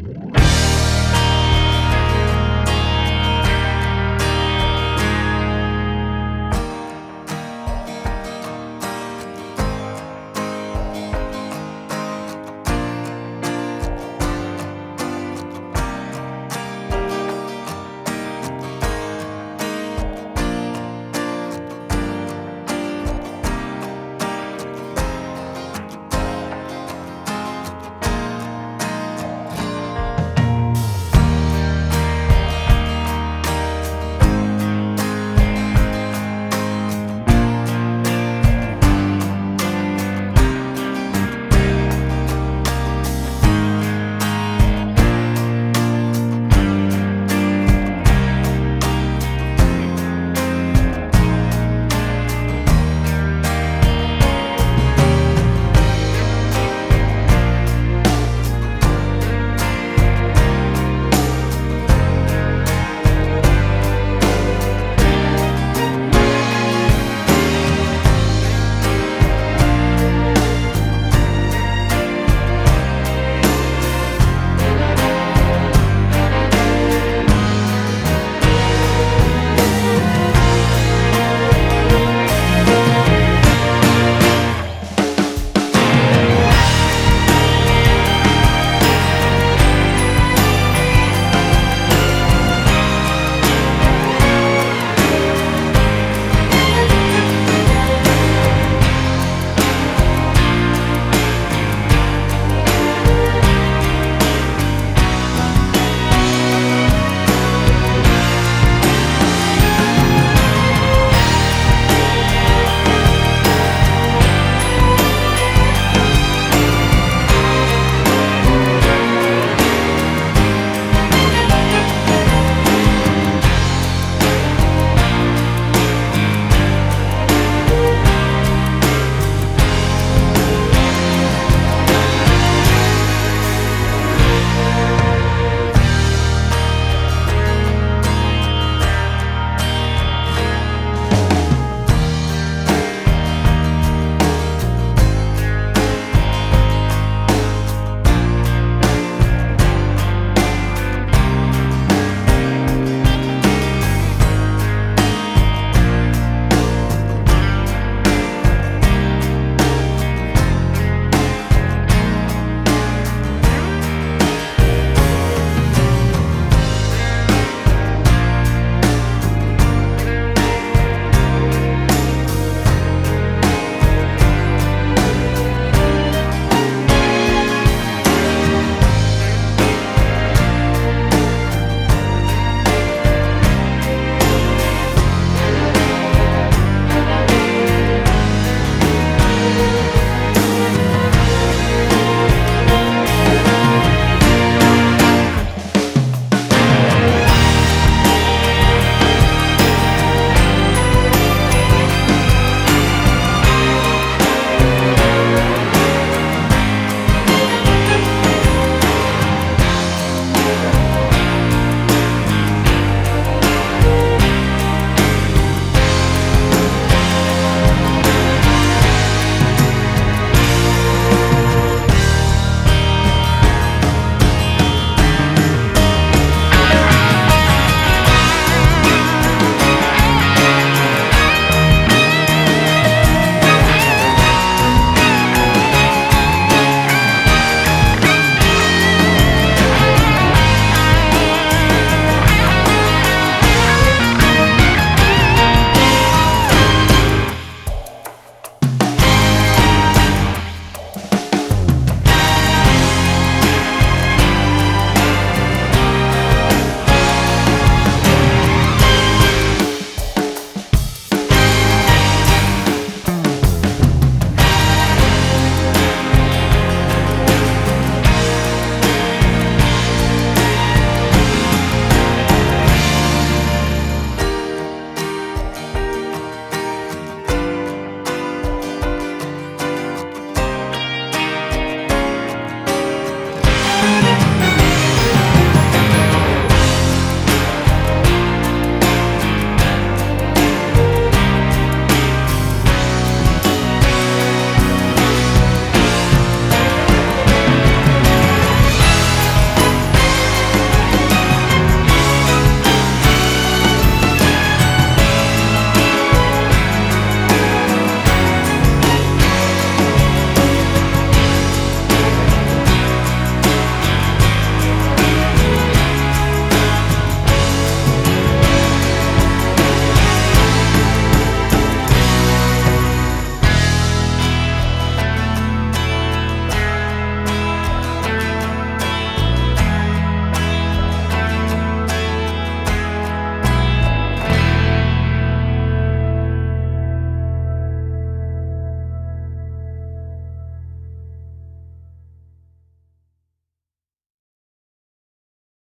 you